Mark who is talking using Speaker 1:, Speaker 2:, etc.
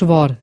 Speaker 1: Schwor